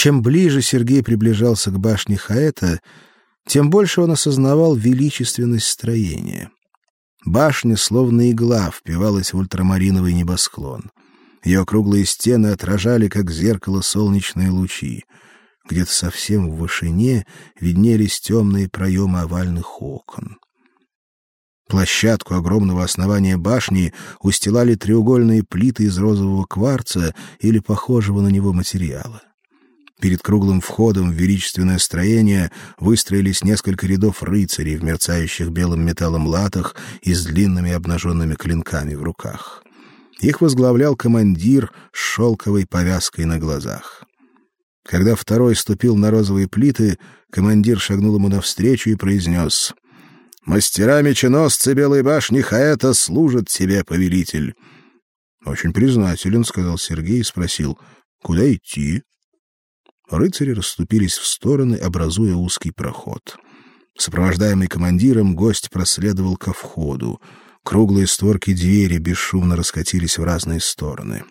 Чем ближе Сергей приближался к башне Хаэта, тем больше он осознавал величественность строения. Башня, словно игла, впивалась в ультрамариновый небосклон. Ее круглые стены отражали, как зеркало, солнечные лучи. Где-то совсем в вышине виднелись темные проемы овальных окон. Площадку огромного основания башни устилали треугольные плиты из розового кварца или похожего на него материала. Перед круглым входом в величественное строение выстроились несколько рядов рыцарей в мерцающих белым металлом латах и с длинными обнаженными клинками в руках. Их возглавлял командир с шелковой повязкой на глазах. Когда второй ступил на розовые плиты, командир шагнул ему навстречу и произнес — Мастера меченосцы Белой башни Хаэта служат тебе, повелитель. Очень признателен, сказал Сергей и спросил: "Куда идти?" Рыцари расступились в стороны, образуя узкий проход. Сопровождаемый командиром, гость проследовал ко входу. Круглые створки двери бесшумно раскатились в разные стороны.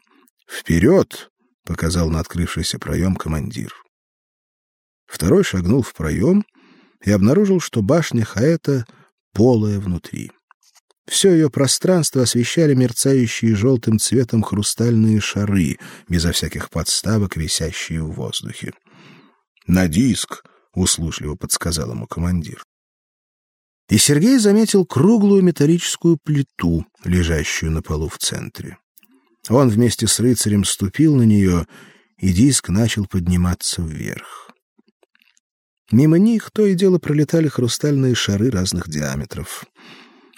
«Вперед!» — показал на открывшийся проем командир. Второй шагнул в проем и обнаружил, что башня Хаэта полая внутри. Все ее пространство освещали мерцающие желтым цветом хрустальные шары, безо всяких подставок, висящие в воздухе. «На диск!» — услужливо подсказал ему командир. И Сергей заметил круглую металлическую плиту, лежащую на полу в центре. Он вместе с рыцарем ступил на нее, и диск начал подниматься вверх. Мимо них то и дело пролетали хрустальные шары разных диаметров.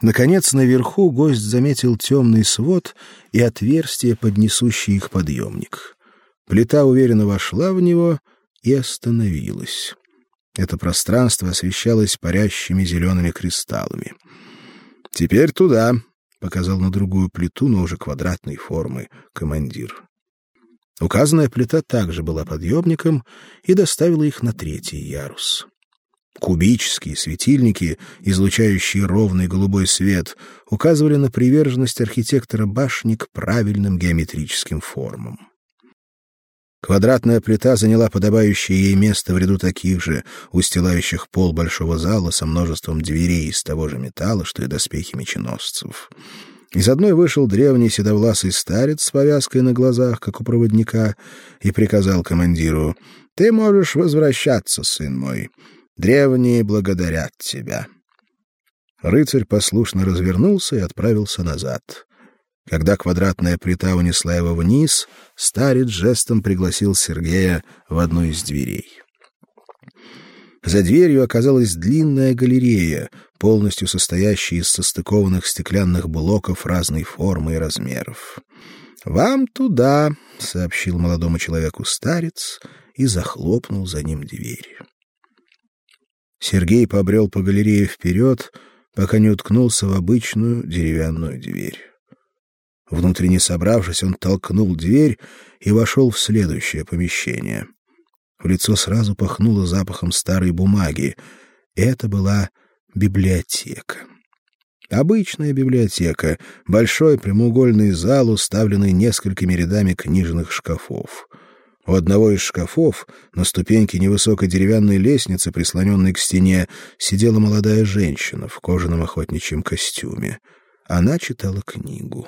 Наконец, наверху гость заметил темный свод и отверстие, поднесущее их подъемник. Плита уверенно вошла в него и остановилась. Это пространство освещалось парящими зелеными кристаллами. «Теперь туда», — показал на другую плиту, но уже квадратной формы, командир. Указанная плита также была подъемником и доставила их на третий ярус. Кубические светильники, излучающие ровный голубой свет, указывали на приверженность архитектора башни к правильным геометрическим формам. Квадратная плита заняла подобающее ей место в ряду таких же, устилающих пол большого зала со множеством дверей из того же металла, что и доспехи меченосцев. Из одной вышел древний седовласый старец с повязкой на глазах, как у проводника, и приказал командиру: "Ты можешь возвращаться, сын мой. Древние благодарят тебя". Рыцарь послушно развернулся и отправился назад. Когда квадратная плита унесла его вниз, старец жестом пригласил Сергея в одну из дверей. За дверью оказалась длинная галерея, полностью состоящая из состыкованных стеклянных блоков разной формы и размеров. «Вам туда», — сообщил молодому человеку старец и захлопнул за ним дверь. Сергей побрел по галерее вперед, пока не уткнулся в обычную деревянную дверь. Внутренне собравшись, он толкнул дверь и вошел в следующее помещение — в лицо сразу пахнуло запахом старой бумаги. Это была библиотека. Обычная библиотека, большой прямоугольный зал, уставленный несколькими рядами книжных шкафов. У одного из шкафов, на ступеньке невысокой деревянной лестницы, прислоненной к стене, сидела молодая женщина в кожаном охотничьем костюме. Она читала книгу.